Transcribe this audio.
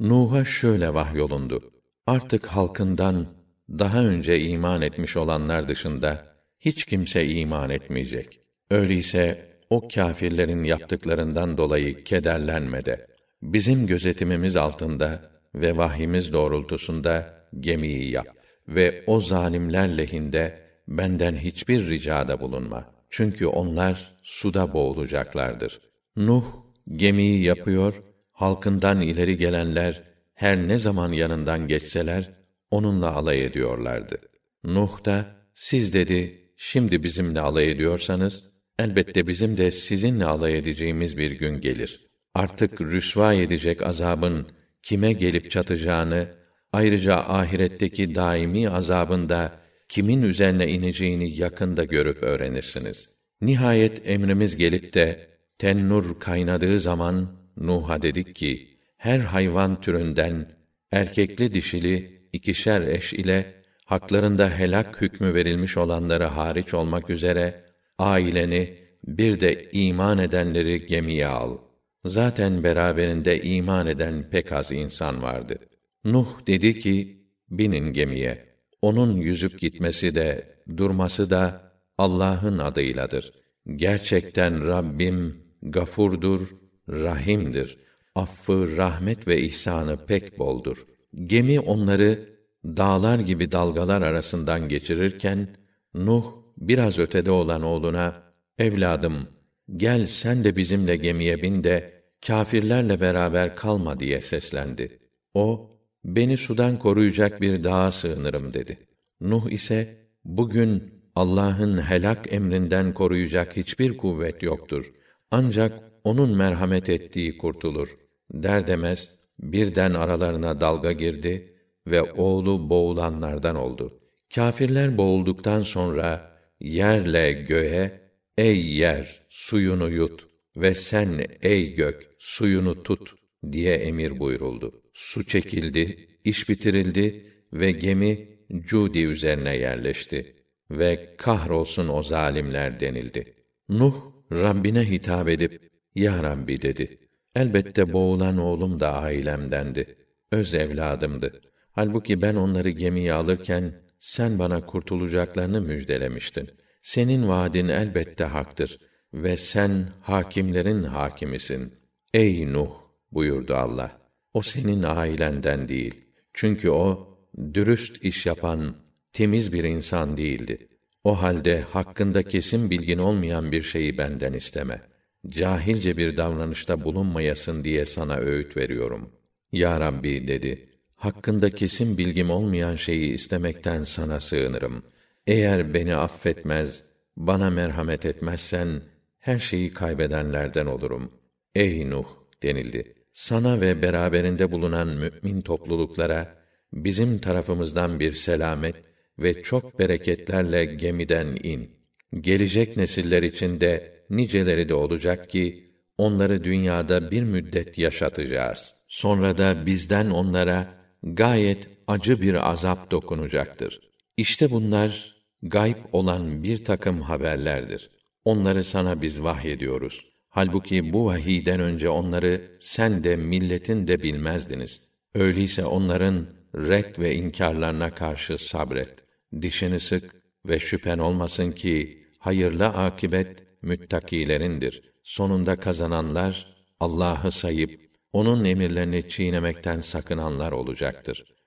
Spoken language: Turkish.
Nuh'a şöyle vahyolundu. Artık halkından daha önce iman etmiş olanlar dışında hiç kimse iman etmeyecek. Öyleyse o kâfirlerin yaptıklarından dolayı kederlenme de. Bizim gözetimimiz altında ve vahyimiz doğrultusunda gemiyi yap ve o zalimler lehinde benden hiçbir ricada bulunma. Çünkü onlar suda boğulacaklardır. Nuh gemiyi yapıyor, halkından ileri gelenler her ne zaman yanından geçseler onunla alay ediyorlardı. Nuh da siz dedi şimdi bizimle alay ediyorsanız elbette bizim de sizinle alay edeceğimiz bir gün gelir. Artık rüsva edecek azabın kime gelip çatacağını ayrıca ahiretteki daimi azabında kimin üzerine ineceğini yakında görüp öğrenirsiniz. Nihayet emrimiz gelip de tennur kaynadığı zaman Nuh'a dedik ki her hayvan türünden erkekli dişili ikişer eş ile haklarında helak hükmü verilmiş olanları hariç olmak üzere aileni bir de iman edenleri gemiye al. Zaten beraberinde iman eden pek az insan vardı. Nuh dedi ki, binin gemiye. Onun yüzüp gitmesi de, durması da Allah'ın adıyladır. Gerçekten Rabbim gafurdur, rahimdir. Affı, rahmet ve ihsanı pek boldur. Gemi onları dağlar gibi dalgalar arasından geçirirken Nuh biraz ötede olan oğluna evladım gel sen de bizimle gemiye bin de kâfirlerle beraber kalma diye seslendi. O beni sudan koruyacak bir dağa sığınırım dedi. Nuh ise bugün Allah'ın helak emrinden koruyacak hiçbir kuvvet yoktur. Ancak onun merhamet ettiği kurtulur. Der demez birden aralarına dalga girdi ve oğlu boğulanlardan oldu. Kâfirler boğulduktan sonra yerle göğe ey yer suyunu yut ve sen ey gök suyunu tut diye emir buyuruldu. Su çekildi, iş bitirildi ve gemi Cudi üzerine yerleşti ve kahrolsun o zalimler denildi. Nuh Rabbine hitap edip ya Rabbi dedi. Elbette boğulan oğlum da ailemdendi. Öz evladımdı. Halbuki ben onları gemiye alırken sen bana kurtulacaklarını müjdelemiştin. Senin vaadin elbette haktır ve sen hakimlerin hakimisin. Ey Nuh buyurdu Allah. O senin ailenden değil. Çünkü o dürüst iş yapan temiz bir insan değildi. O halde hakkında kesin bilgin olmayan bir şeyi benden isteme. Cahilce bir davranışta bulunmayasın diye sana öğüt veriyorum. Ya Rabbi dedi. Hakkında kesin bilgim olmayan şeyi istemekten sana sığınırım. Eğer beni affetmez, bana merhamet etmezsen her şeyi kaybedenlerden olurum. Ey Nuh denildi. Sana ve beraberinde bulunan mümin topluluklara bizim tarafımızdan bir selamet ve çok bereketlerle gemiden in. Gelecek nesiller için de niceleri de olacak ki onları dünyada bir müddet yaşatacağız. Sonra da bizden onlara gayet acı bir azap dokunacaktır. İşte bunlar gayb olan bir takım haberlerdir. Onları sana biz vahyediyoruz. Halbuki bu vahiyden önce onları sen de milletin de bilmezdiniz. Öyleyse onların red ve inkarlarına karşı sabret. Dişini sık ve şüphen olmasın ki hayırlı akibet müttakilerindir. Sonunda kazananlar Allah'ı sayıp onun emirlerini çiğnemekten sakınanlar olacaktır.